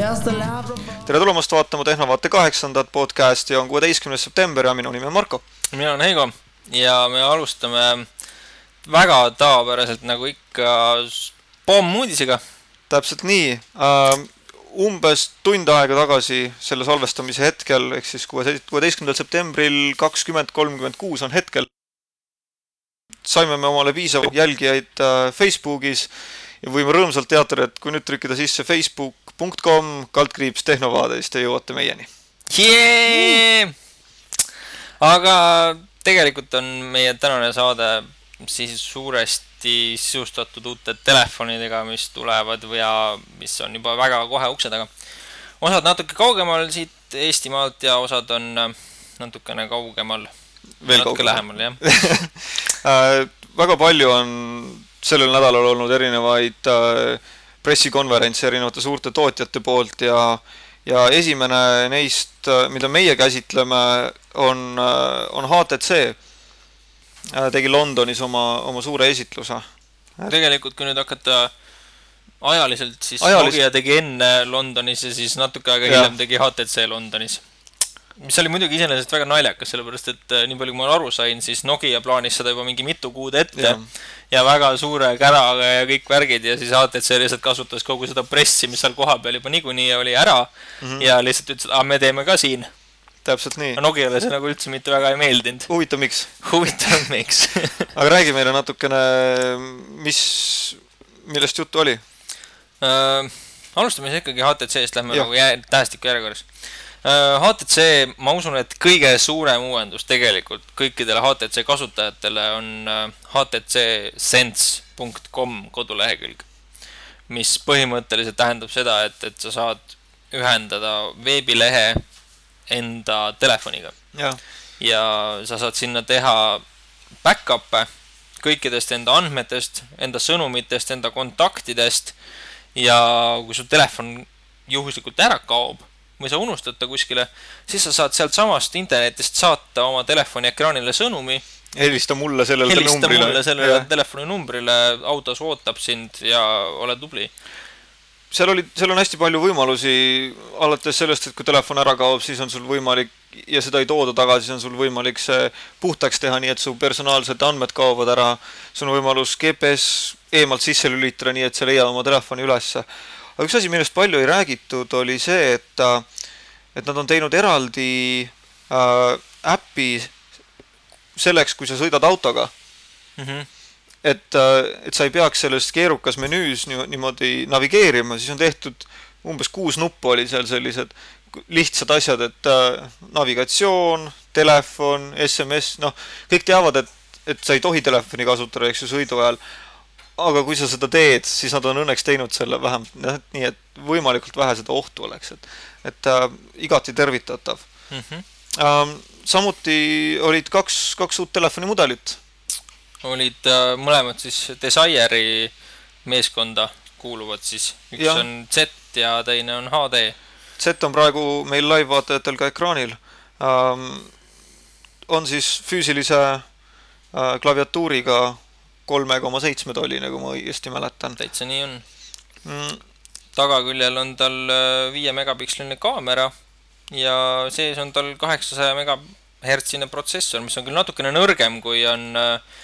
tere tulemast vaatama Tehnovaate kaheksandat podcasti, on kuueteistkümnes september ja minu nimi on Marko. mina olen Heigo ja me alustame väga tavapäraselt nagu ikka pommuudisega. täpselt nii uh, umbes tund aega tagasi selle salvestamise hetkel, ehk siis kuueteistkümnendal septembril kakskümmend kolmkümmend kuus on hetkel, saime me omale piisavalt jälgijaid uh, Facebookis ja võime rõõmsalt teatada, et kui nüüd trükkida sisse facebook.com kaldkriips tehnovaade, siis te jõuate meieni yeah!. aga tegelikult on meie tänane saade siis suuresti sisustatud uute telefonidega, mis tulevad ja mis on juba väga kohe ukse taga. osad natuke kaugemal siit Eestimaalt ja osad on natukene kaugemal. veel natuke lähemal, jah äh, väga palju on sellel nädalal olnud erinevaid äh, pressikonverentse erinevate suurte tootjate poolt ja ja esimene neist, mida meie käsitleme, on, on HTC. tegi Londonis oma, oma suure esitluse. tegelikult, kui nüüd hakata ajaliselt, siis Ajalist... Nokia tegi enne Londonis ja siis natuke aega hiljem tegi HTC Londonis mis oli muidugi iseenesest väga naljakas, sellepärast et äh, nii palju, kui ma aru sain, siis Nokia plaanis seda juba mingi mitu kuud ette ja, ja väga suure käraga ja kõik värgid ja siis HTC lihtsalt kasutas kogu seda pressi, mis seal kohapeal juba niikuinii oli ära mm -hmm. ja lihtsalt ütles, et aa, me teeme ka siin. täpselt nii. Nokiale see nagu üldse mitte väga ei meeldinud. huvitav, miks? huvitav, miks aga räägi meile natukene, mis, millest juttu oli äh,? alustame siis ikkagi HTC-st, lähme ja. nagu tähestiku järjekorras HTC, äh, ma usun, et kõige suurem uuendus tegelikult kõikidele HTC kasutajatele on htcsense.com äh, kodulehekülg, mis põhimõtteliselt tähendab seda, et, et sa saad ühendada veebilehe enda telefoniga. ja sa saad sinna teha back-up'e kõikidest enda andmetest, enda sõnumitest, enda kontaktidest ja kui su telefon juhuslikult ära kaob, või sa unustad ta kuskile, siis sa saad sealtsamast internetist saata oma telefoni ekraanile sõnumi. helista mulle sellele helista numbrile. helista mulle sellele telefoninumbrile, autos ootab sind ja ole tubli. seal oli, seal on hästi palju võimalusi, alates sellest, et kui telefon ära kaob, siis on sul võimalik ja seda ei tooda tagasi, siis on sul võimalik see puhtaks teha, nii et su personaalsed andmed kaovad ära. sul on võimalus GPS eemalt sisse lülitada, nii et see leiab oma telefoni ülesse aga üks asi, millest palju ei räägitud, oli see, et, äh, et nad on teinud eraldi äh, äpi selleks, kui sa sõidad autoga mm. -hmm. et, äh, et sa ei peaks selles keerukas menüüs niimoodi navigeerima, siis on tehtud umbes kuus nuppu oli seal sellised lihtsad asjad, et äh, navigatsioon, telefon, SMS, noh, kõik teavad, et, et sa ei tohi telefoni kasutada, eks ju, sõidu ajal aga kui sa seda teed, siis nad on õnneks teinud selle vähemalt nii, et võimalikult vähe seda ohtu oleks, et, et äh, igati tervitatav mm. -hmm. Ähm, samuti olid kaks, kaks uut telefonimudelit. olid äh, mõlemad siis Desirei meeskonda kuuluvad siis, üks ja. on Z ja teine on HD. Z on praegu meil live-vaatajatel ka ekraanil ähm,. on siis füüsilise äh, klaviatuuriga kolme koma seitsme tolline, kui ma õigesti mäletan. täitsa nii on mm.. tagaküljel on tal äh, viie megapiksline kaamera ja sees on tal kaheksasaja megahertsine protsessor, mis on küll natukene nõrgem, kui on äh,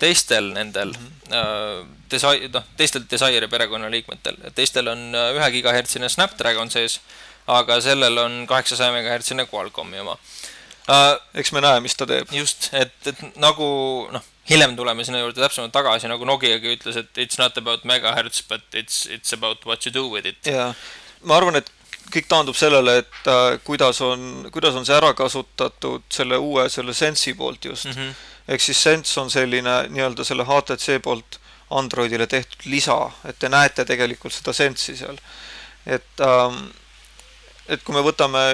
teistel nendel mm -hmm. desi-, noh, teistel Desire perekonnaliikmetel, teistel on ühe gigahertsine Snapdragon sees, aga sellel on kaheksasaja megahertsine Qualcomm'i oma eks me näe, mis ta teeb. just, et, et nagu noh hiljem tuleme sinna juurde täpsemalt tagasi, nagu Nokiagi ütles, et it's not about megahertz, but it's, it's about what you do with it. jaa, ma arvan, et kõik taandub sellele, et äh, kuidas on, kuidas on see ära kasutatud selle uue, selle Sense'i poolt just mm. -hmm. ehk siis Sense on selline nii-öelda selle HTC poolt Androidile tehtud lisa, et te näete tegelikult seda Sense'i seal. et ähm,, et kui me võtame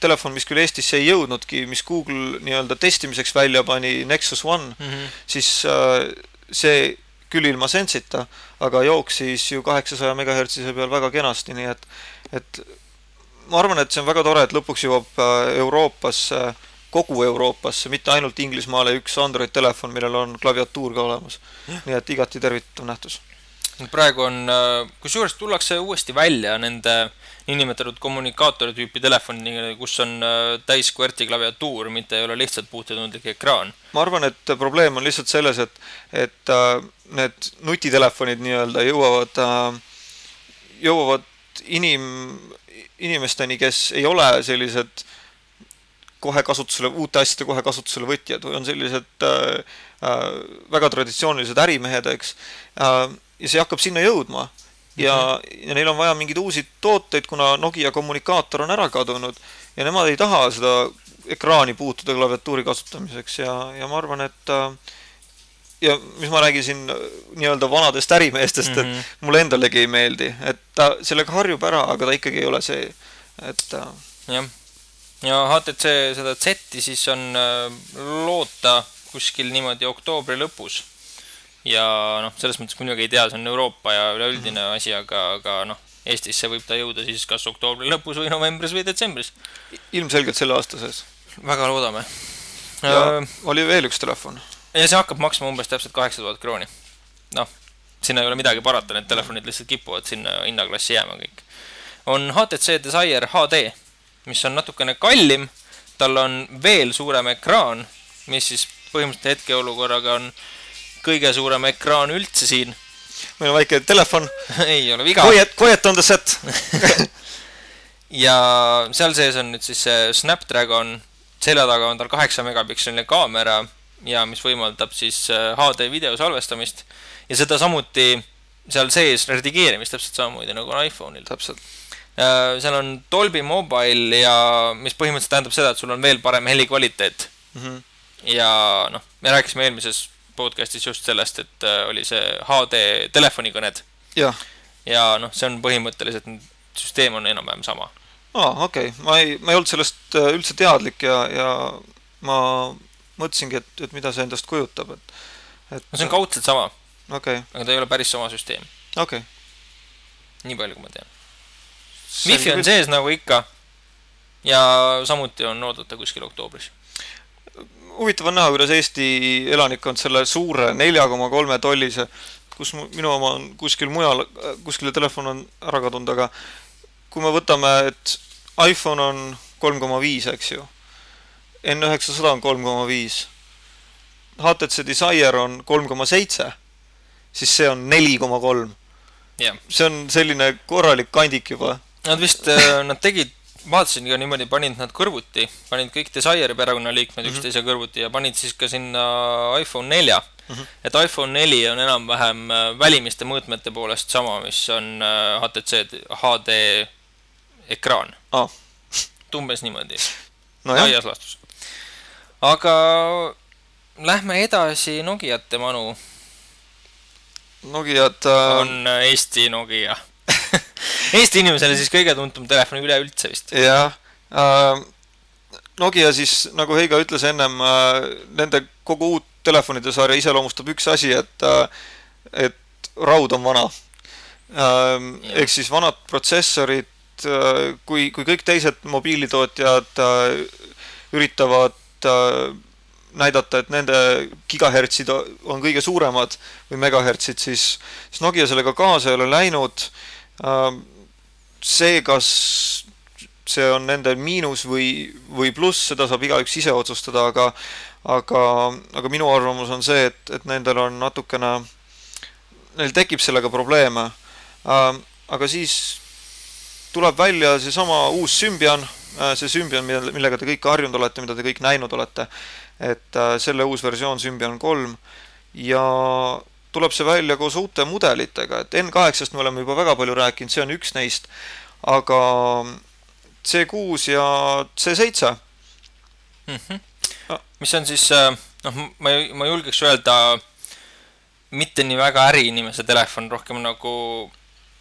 telefon, mis küll Eestisse ei jõudnudki, mis Google nii-öelda testimiseks välja pani, Nexus One mm, -hmm. siis äh, see küll ilma Sense'ita, aga jooksis ju kaheksasaja megahertsise peal väga kenasti, nii et, et ma arvan, et see on väga tore, et lõpuks jõuab äh, Euroopasse, kogu Euroopasse, mitte ainult Inglismaale üks Android telefon, millel on klaviatuur ka olemas. nii et igati tervitatav nähtus praegu on, äh, kusjuures tullakse uuesti välja nende niinimetatud kommunikaatori tüüpi telefonidega, kus on äh, täis QWERTY klaviatuur, mitte ei ole lihtsalt puutetundlik ekraan. ma arvan, et probleem on lihtsalt selles, et, et äh, need nutitelefonid nii-öelda jõuavad, jõuavad inim, inimesteni, kes ei ole sellised kohe kasutusele, uute asjade kohe kasutusele võtjad või on sellised äh, äh, väga traditsioonilised ärimehed, eks äh,. Ja see hakkab sinna jõudma ja mm, -hmm. ja neil on vaja mingeid uusi tooteid, kuna Nokia kommunikaator on ära kadunud ja nemad ei taha seda ekraani puutuda klaviatuuri kasutamiseks ja, ja ma arvan, et äh, ja mis ma räägin siin äh, nii-öelda vanadest ärimeestest mm, -hmm. et mhm. mulle endalegi ei meeldi, et ta sellega harjub ära, aga ta ikkagi ei ole see, et äh, jah ja HTC seda Z-i siis on loota kuskil niimoodi oktoobri lõpus. Ja noh, selles mõttes muidugi ei tea, see on Euroopa ja üleüldine mm -hmm. asi, aga, aga noh, Eestisse võib ta jõuda siis kas oktoobri lõpus või novembris või detsembris. ilmselgelt selle aasta sees. väga loodame. ja äh, oli veel üks telefon. ja see hakkab maksma umbes täpselt kaheksa tuhat krooni. noh, sinna ei ole midagi parata, need telefonid lihtsalt kipuvad sinna hinnaklassi jääma kõik. on HTC Desire HD mis on natukene kallim, tal on veel suurem ekraan, mis siis põhimõtteliselt hetkeolukorraga on kõige suurem ekraan üldse siin. meil on väike telefon ei ole viga. Quiet, quiet on the set ja seal sees on nüüd siis see Snapdragon, selja taga on tal kaheksa megapikseliline kaamera ja mis võimaldab siis HD äh, video salvestamist ja seda samuti seal sees redigeerimist täpselt samamoodi nagu on iPhone'il. täpselt Äh, seal on Dolby Mobile ja mis põhimõtteliselt tähendab seda, et sul on veel parem helikvaliteet mm. -hmm. ja noh, me rääkisime eelmises podcast'is just sellest, et äh, oli see HD telefonikõned. ja noh, see on põhimõtteliselt, süsteem on enam-vähem sama. aa, okei okay., ma ei, ma ei olnud sellest äh, üldse teadlik ja, ja ma mõtlesingi, et, et mida see endast kujutab, et, et. no see on kaudselt sama okay.. aga ta ei ole päris sama süsteem. okei okay.. nii palju, kui ma tean Wi-Fi on sees nagu ikka. ja samuti on oodata kuskil oktoobris. Huvitav on näha, kuidas Eesti elanikkond selle suure nelja koma kolme tollise, kus minu oma on kuskil mujal, kuskile telefon on ära kadunud, aga kui me võtame, et iPhone on kolm koma viis, eks ju. N900 on kolm koma viis. HTC Desire on kolm koma seitse, siis see on neli koma kolm. see on selline korralik kandik juba Nad vist, äh, nad tegid, vaatasin ka niimoodi, panid nad kõrvuti, panid kõik Desire'i perekonnaliikmed mm -hmm. üksteise kõrvuti ja panid siis ka sinna iPhone nelja mm. -hmm. et iPhone neli on enam-vähem äh, välimiste mõõtmete poolest sama, mis on HTC äh, HD ekraan oh.. umbes niimoodi no. laias laastus. aga lähme edasi Nokiate manu. Nokiad äh... on Eesti Nokia Eesti inimesele siis kõige tuntum telefon üleüldse vist. jah äh,, Nokia siis, nagu Heigo ütles ennem äh,, nende kogu uut telefonide sarja iseloomustab üks asi, et äh,, et raud on vana äh,. ehk siis vanad protsessorid äh,, kui, kui kõik teised mobiilitootjad äh, üritavad äh, näidata, et nende gigahertsid on kõige suuremad või megahertsid, siis, siis Nokia sellega kaasa ei ole läinud see, kas see on nende miinus või, või pluss, seda saab igaüks ise otsustada, aga aga, aga minu arvamus on see, et, et nendel on natukene, neil tekib sellega probleeme äh,. aga siis tuleb välja seesama uus Symbian äh,, see mille, millega te kõik harjunud olete, mida te kõik näinud olete, et äh, selle uus versioon Symbian kolm ja tuleb see välja koos uute mudelitega, et N8-st me oleme juba väga palju rääkinud, see on üks neist, aga C6 ja C7 mm. -hmm. Ah. mis on siis, äh, noh, ma, ma julgeks öelda, mitte nii väga äriinimese telefon, rohkem nagu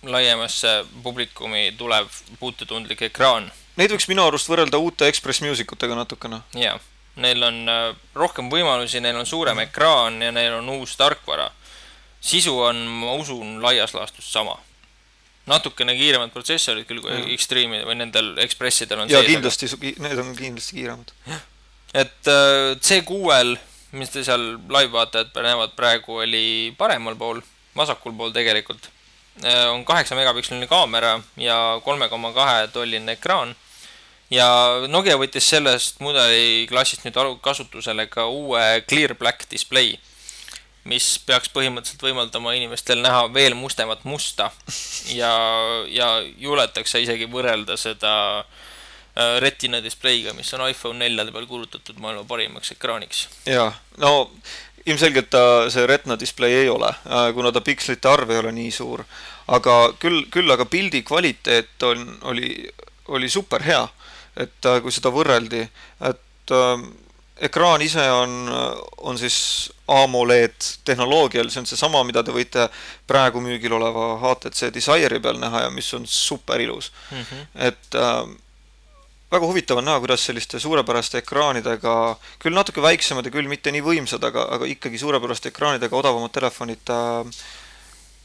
laiemasse publikumi tulev puututundlik ekraan. Neid võiks minu arust võrrelda uute Express Music utega natukene. jaa, neil on äh, rohkem võimalusi, neil on suurem mm. ekraan ja neil on uus tarkvara sisu on, ma usun, laias laastus sama. natukene kiiremad protsessorid küll kui Extreme'id või nendel Expressidel on ja kindlasti need on kindlasti kiiremad. et äh, C6-l, mis te seal live vaatajad näevad praegu, oli paremal pool vasakul pool tegelikult äh, on kaheksa megapiksliline kaamera ja kolme koma kahe tolline ekraan. ja Nokia võttis sellest mudeliklassist nüüd kasutusele ka uue Clear Black display mis peaks põhimõtteliselt võimaldama inimestel näha veel mustemat musta ja, ja juletakse isegi võrrelda seda äh, Retina displeiga, mis on iPhone neljade peal kuulutatud maailma parimaks ekraaniks. jaa, no ilmselgelt ta see Retina display ei ole, äh, kuna ta pikslite arv ei ole nii suur. aga küll, küll aga pildi kvaliteet on, oli, oli super hea. et äh, kui seda võrreldi, et ekraan ise on, on siis AMOLED tehnoloogial, see on seesama, mida te võite praegu müügil oleva HTC Desire peal näha ja mis on super ilus mm. -hmm. et äh, väga huvitav on näha, kuidas selliste suurepäraste ekraanidega, küll natuke väiksemad ja küll mitte nii võimsad, aga, aga ikkagi suurepäraste ekraanidega odavamad telefonid äh,,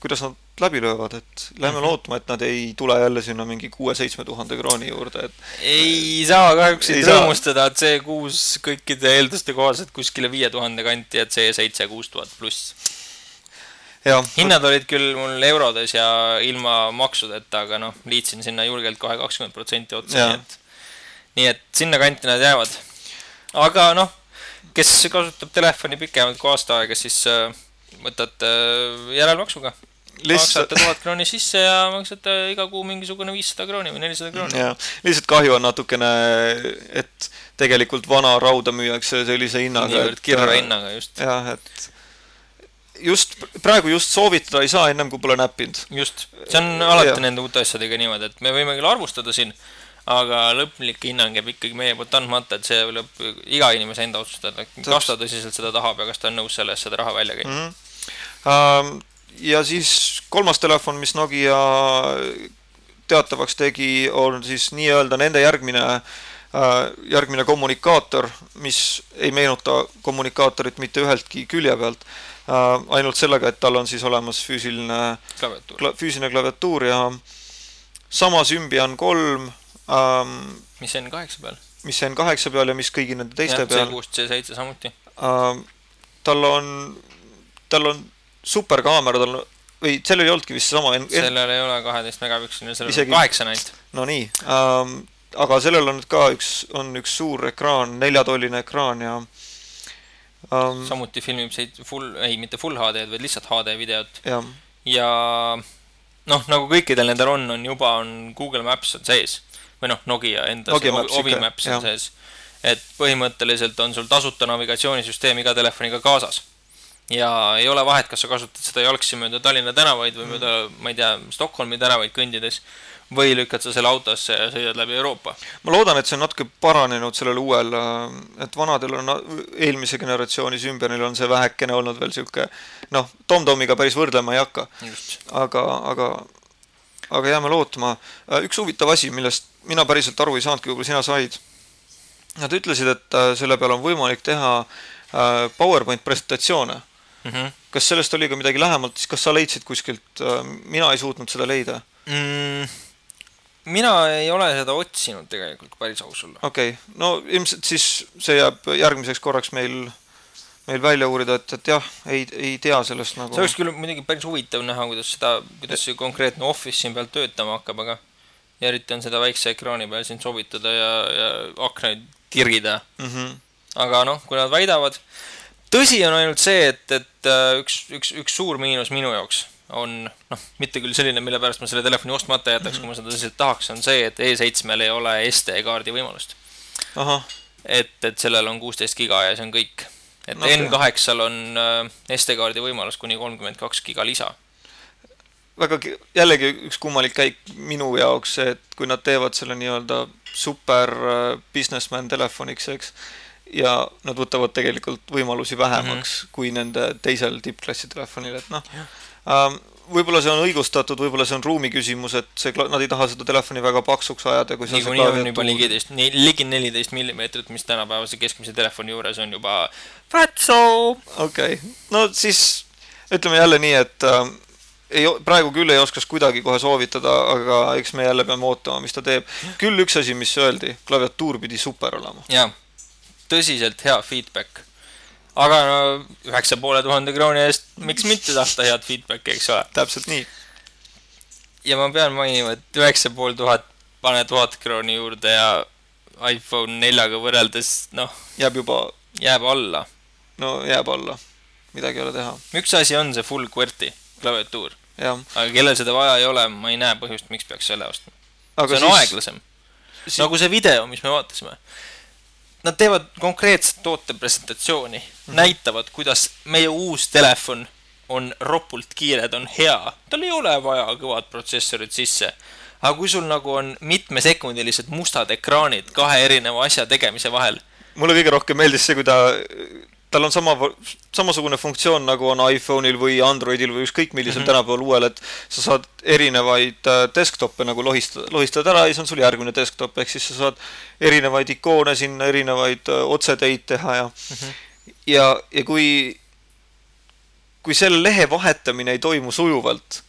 kuidas nad läbi löövad, et lähme mm -hmm. lootma, et nad ei tule jälle sinna mingi kuue-seitsme tuhande krooni juurde, et ei saa kahjuks siit rõõmustada, et C6 kõikide eelduste kohaselt kuskile viie tuhande kanti ja C7 kuus tuhat pluss. hinnad olid küll mul eurodes ja ilma maksudeta, aga noh, liitsin sinna julgelt kohe kakskümmend protsenti otsa, nii et nii et sinnakanti nad jäävad. aga noh, kes kasutab telefoni pikemalt kui aasta aega, siis äh, võtate äh, järelmaksuga maksate tuhat krooni sisse ja maksate iga kuu mingisugune viissada krooni või nelisada krooni. jah, lihtsalt kahju on natukene, et tegelikult vana rauda müüakse sellise hinnaga. niivõrd kirra hinnaga, just. jah, et just praegu just soovitada ei saa ennem kui pole näppinud. just, see on alati ja. nende uute asjadega niimoodi, et me võime küll arvustada siin, aga lõplik hinnang jääb ikkagi meie poolt andmata, et see lõpp iga inimese enda otsustada, kas ta tõsiselt seda tahab ja kas ta on nõus selle eest seda raha välja käima mm. -hmm. Uh, ja siis kolmas telefon, mis Nokia teatavaks tegi, on siis nii-öelda nende järgmine äh, järgmine kommunikaator, mis ei meenuta kommunikaatorit mitte üheltki külje pealt, äh, ainult sellega, et tal on siis olemas füüsiline klaviatuur, füüsiline klaviatuur ja sama Symbian kolm ähm,. mis N8 peal? mis N8 peal ja mis kõigi nende teiste ja, peal. C6, C7 samuti äh,. tal on, tal on superkaamera tal või sellel ei olnudki vist sama. sellel ei ole kaheteist megapiksline, sellel Isegi... on kaheksa ainult. no nii ähm,, aga sellel on ka üks, on üks suur ekraan, neljatolline ekraan ja ähm,. samuti filmib see full, ei mitte full HD-d, vaid lihtsalt HD videot. ja noh, nagu kõikidel nendel on, on juba on Google Maps on sees või noh, Nokia enda Nokia Maps, Ovi Maps on sees. et põhimõtteliselt on sul tasuta navigatsioonisüsteem iga telefoniga kaasas ja ei ole vahet, kas sa kasutad seda jalgsi mööda Tallinna tänavaid või mööda, ma ei tea, Stockholmi tänavaid kõndides või lükkad sa selle autosse ja sõidad läbi Euroopa. ma loodan, et see on natuke paranenud sellel uuel, et vanadel on, eelmise generatsiooni Symbianil on see vähekene olnud veel sihuke noh, Tom-Tomiga päris võrdlema ei hakka. aga, aga, aga jääme lootma. üks huvitav asi, millest mina päriselt aru ei saanudki, võib-olla sina said. Nad ütlesid, et äh, selle peale on võimalik teha äh, PowerPoint presentatsioone mm. -hmm. kas sellest oli ka midagi lähemalt, siis kas sa leidsid kuskilt, äh, mina ei suutnud seda leida mm,? mina ei ole seda otsinud tegelikult, päris aus olla. okei okay., no ilmselt siis see jääb järgmiseks korraks meil, meil välja uurida, et, et jah, ei, ei tea sellest nagu. see oleks küll muidugi päris huvitav näha, kuidas seda, kuidas see konkreetne Office siin peal töötama hakkab, aga ja eriti on seda väikse ekraani peal siin sobitada ja, ja aknaid tirgida mm. -hmm. aga noh, kui nad väidavad, tõsi on ainult see, et, et äh, üks, üks, üks suur miinus minu jaoks on noh, mitte küll selline, mille pärast ma selle telefoni ostmata jätaks mm, -hmm. kui ma seda tõsiselt tahaks, on see, et E7-l ei ole SD-kaardi võimalust. et, et sellel on kuusteist giga ja see on kõik. et no, N8-l on äh, SD-kaardi võimalus kuni kolmkümmend kaks giga lisa. väga, jällegi üks kummalik käik minu jaoks et kui nad teevad selle nii-öelda super äh, businessman telefoniks, eks ja nad võtavad tegelikult võimalusi vähemaks mm -hmm. kui nende teisel tippklassi telefonil, et noh ähm,, võib-olla see on õigustatud, võib-olla see on ruumi küsimus, et see, nad ei taha seda telefoni väga paksuks ajada, kui niikuinii on juba ligiteist, ligi neliteist millimeetrit, mis tänapäevase keskmise telefoni juures on juba fatso. okei okay., no siis ütleme jälle nii, et äh, ei, praegu küll ei oskaks kuidagi kohe soovitada, aga eks me jälle peame ootama, mis ta teeb. küll üks asi, mis öeldi, klaviatuur pidi super olema. jaa tõsiselt hea feedback. aga no üheksa poole tuhande krooni eest, miks mitte tahta head feedback'i, eks ole. täpselt nii. ja ma pean mainima, et üheksa pool tuhat, pane tuhat krooni juurde ja iPhone neljaga võrreldes, noh. jääb juba. jääb alla. no jääb alla, midagi ei ole teha. üks asi on see full QWERTY klaviatuur. aga kellel seda vaja ei ole, ma ei näe põhjust, miks peaks selle ostma. see on siis... aeglasem si. nagu see video, mis me vaatasime nad teevad konkreetset toote presentatsiooni mm, -hmm. näitavad, kuidas meie uus telefon on ropult kiire, ta on hea, tal ei ole vaja kõvad protsessorid sisse. aga kui sul nagu on mitmesekundilised mustad ekraanid kahe erineva asja tegemise vahel. mulle kõige rohkem meeldis see, kui ta tal on sama, samasugune funktsioon, nagu on iPhone'il või Androidil või ükskõik millisel mm -hmm. tänapäeval uuel, et sa saad erinevaid äh, desktop'e nagu lohistada, lohistad ära ja siis on sul järgmine desktop, ehk siis sa saad erinevaid ikoone sinna, erinevaid äh, otseteid teha ja mm, -hmm. ja, ja kui, kui selle lehe vahetamine ei toimu sujuvalt.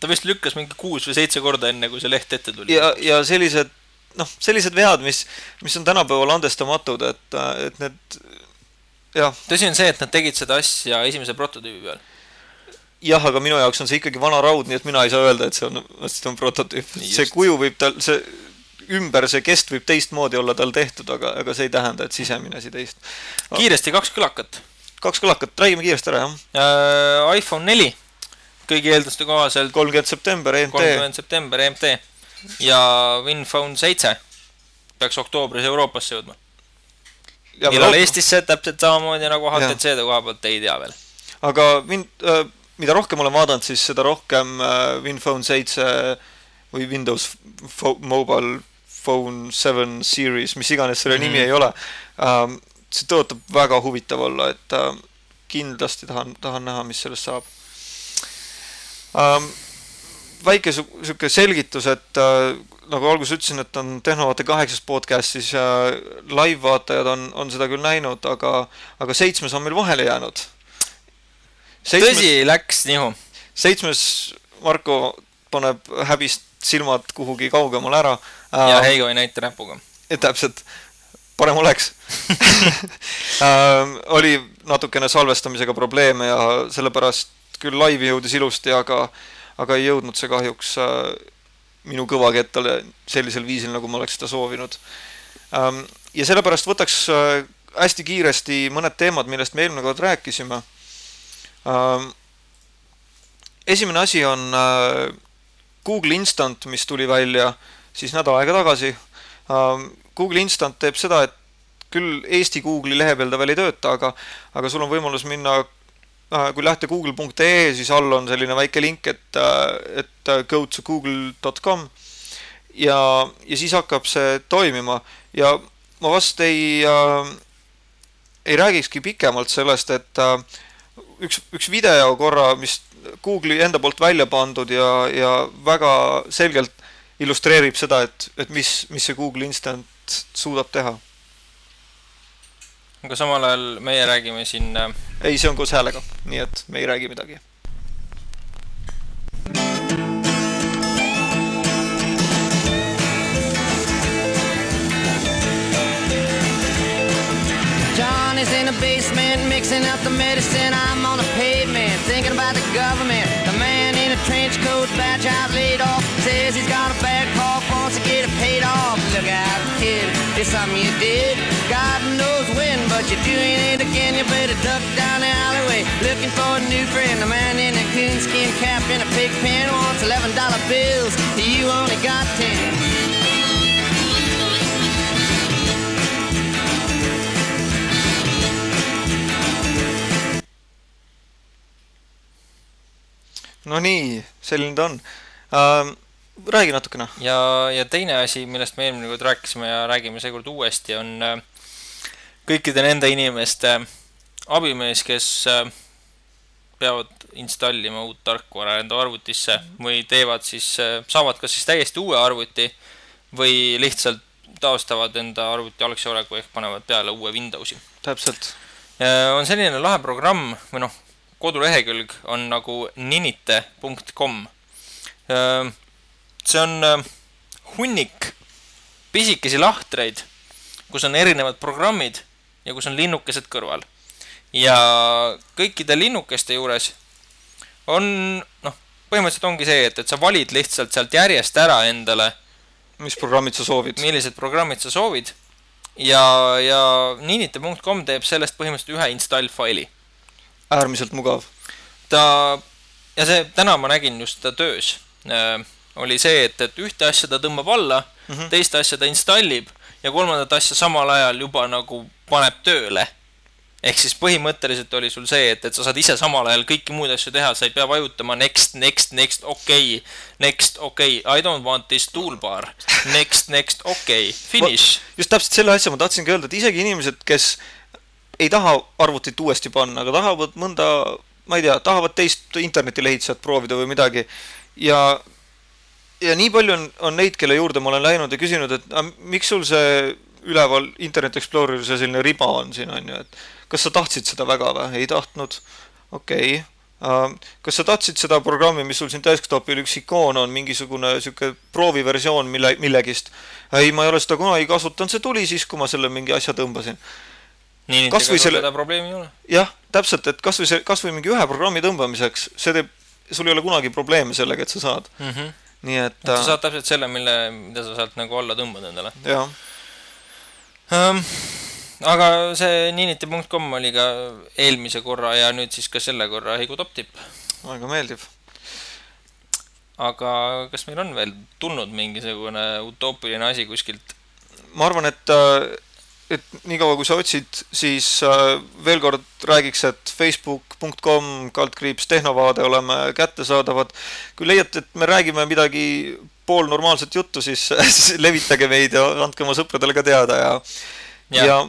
ta vist lükkas mingi kuus või seitse korda, enne kui see leht ette tuli. ja, ja sellised noh, sellised vead, mis, mis on tänapäeval andestamatud, et, et need tõsi on see, et nad tegid seda asja esimese prototüübi peal. jah, aga minu jaoks on see ikkagi vana raud, nii et mina ei saa öelda, et see on, see on prototüüp. see kuju võib tal, see ümber, see kest võib teistmoodi olla tal tehtud, aga, aga see ei tähenda, et sisemine asi teist. kiiresti kaks kõlakat. kaks kõlakat, räägime kiiresti ära, jah äh,. iPhone neli, kõigi eelduste kohaselt. kolmkümmend september, EMT. kolmkümmend september, EMT. ja WinPhone seitse peaks oktoobris Euroopasse jõudma millal Eestisse täpselt samamoodi nagu HTC-de koha pealt ei tea veel. aga mind äh,, mida rohkem olen vaadanud, siis seda rohkem äh, WinPhone seitse või Windows Fo Mobile Phone Seven Series, mis iganes selle mm nimi ei ole ähm,, see tõotab väga huvitav olla, et äh, kindlasti tahan, tahan näha, mis sellest saab ähm,. Väike sihuke selgitus, et äh, nagu alguses ütlesin, et on Tehnovaate kaheksas podcastis ja live-vaatajad on, on seda küll näinud, aga, aga seitsmes on meil vahele jäänud. tõsi, läks nihu. seitsmes Marko paneb häbist silmad kuhugi kaugemale ära. ja äh, Heigo ei näita näpuga. täpselt, parem oleks ähm, oli natukene salvestamisega probleeme ja sellepärast küll laivi jõudis ilusti, aga, aga ei jõudnud see kahjuks äh, minu kõvakettale sellisel viisil, nagu ma oleks seda soovinud. Ähm, ja sellepärast võtaks äh, hästi kiiresti mõned teemad, millest me eelmine kord rääkisime. Ähm, esimene asi on äh, Google Instant, mis tuli välja siis nädal aega tagasi. Ähm, Google Instant teeb seda, et küll Eesti Google'i lehe peal ta veel ei tööta, aga, aga sul on võimalus minna kui lähte google.ee, siis all on selline väike link, et, äh, et äh, go to google.com ja, ja siis hakkab see toimima. Ja ma vast ei äh,, ei räägikski pikemalt sellest, et äh, üks, üks video korra, mis Google'i enda poolt välja pandud ja, ja väga selgelt illustreerib seda, et, et mis, mis see Google Instant suudab teha aga samal ajal meie räägime siin äh, ei, see on koos häälega, nii et me ei räägi midagi. Johnny's in the basement mixing up the medicine. I'm on the pavement thinking about the government. The man in a trench coat, badge out laid off, says he's got a bad cough, wants to get it paid off. Look out, kid, it's something you did. God knows but you're doing it again. You better duck down the alleyway looking for a new friend. The man in a coonskin cap and a pig pen wants eleven dollar bills. You only got ten. no nii, selline ta on ähm,. räägi natukene. ja, ja teine asi, millest me eelmine kord rääkisime ja räägime seekord uuesti, on äh, kõikide nende inimeste abimees, kes äh, peavad installima uut tarkvara enda arvutisse või teevad siis, äh, saavad kas siis täiesti uue arvuti või lihtsalt taastavad enda arvuti algse oleku ehk panevad peale uue Windowsi. täpselt. on selline lahe programm või noh, kodulehekülg on nagu ninite.com. see on hunnik pisikesi lahtreid, kus on erinevad programmid ja kus on linnukesed kõrval. ja kõikide linnukeste juures on noh, põhimõtteliselt ongi see, et, et sa valid lihtsalt sealt järjest ära endale. mis programmid sa soovid. millised programmid sa soovid. ja, ja ninite.com teeb sellest põhimõtteliselt ühe install faili. äärmiselt mugav. ta, ja see, täna ma nägin just ta töös äh,, oli see, et, et ühte asja ta tõmbab alla mm, -hmm. teist asja ta installib ja kolmandat asja samal ajal juba nagu paneb tööle ehk siis põhimõtteliselt oli sul see, et, et sa saad ise samal ajal kõiki muid asju teha, sa ei pea vajutama next, next, next, okei okay,, next, okei okay,, I don't want this toolbar, next, next, okei okay,, finish. just täpselt selle asja ma tahtsingi öelda, et isegi inimesed, kes ei taha arvutit uuesti panna, aga tahavad mõnda, ma ei tea, tahavad teist internetilehitsejat proovida või midagi ja ja nii palju on, on neid, kelle juurde ma olen läinud ja küsinud, et a, miks sul see üleval Internet Exploreris see selline riba on siin, on ju, et kas sa tahtsid seda väga või? ei tahtnud. okei okay. Uh, kas sa tahtsid seda programmi, mis sul siin desktopil üks ikoon on, mingisugune sihuke prooviversioon mille, millegist? ei, ma ei ole seda kunagi kasutanud, see tuli siis, kui ma selle mingi asja tõmbasin. nii, et ega selle... jah, täpselt, et kasvõi see, kasvõi mingi ühe programmi tõmbamiseks, see teeb, sul ei ole kunagi probleeme sellega, et sa saad mm. -hmm. Nii et, sa äh, saad täpselt selle, mille, mida sa sealt nagu alla tõmbad endale. jah um, aga see niniti.com oli ka eelmise korra ja nüüd siis ka selle korra Heigo top tipp. väga meeldiv. aga kas meil on veel tulnud mingisugune utoopiline asi kuskilt? ma arvan, et, äh, et niikaua kui sa otsid, siis äh, veel kord räägiks, et facebook.com kaldkriips tehnovaade oleme kättesaadavad. kui leiate, et me räägime midagi poolnormaalset juttu, siis, siis levitage meid ja andke oma sõpradele ka teada ja, ja, ja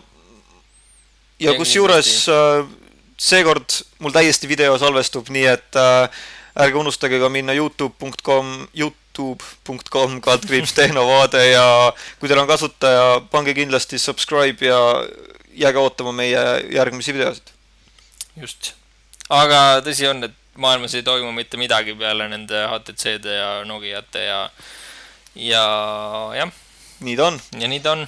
ja kusjuures äh, seekord mul täiesti video salvestub, nii et äh, ärge unustage ka minna Youtube.com, Youtube.com kaldkriips tehnovaade ja kui teil on kasutaja, pange kindlasti subscribe ja jääge ootama meie järgmisi videosid. just, aga tõsi on, et maailmas ei toimu mitte midagi peale nende HTC-de ja Nokiate ja, ja jah. nii ta on. ja nii ta on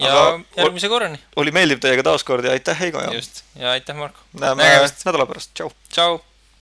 ja Aga järgmise korrani. oli meeldiv teiega taas kord ja aitäh, Heigo. just, ja aitäh, Marko. näeme nädala pärast, tšau. tšau.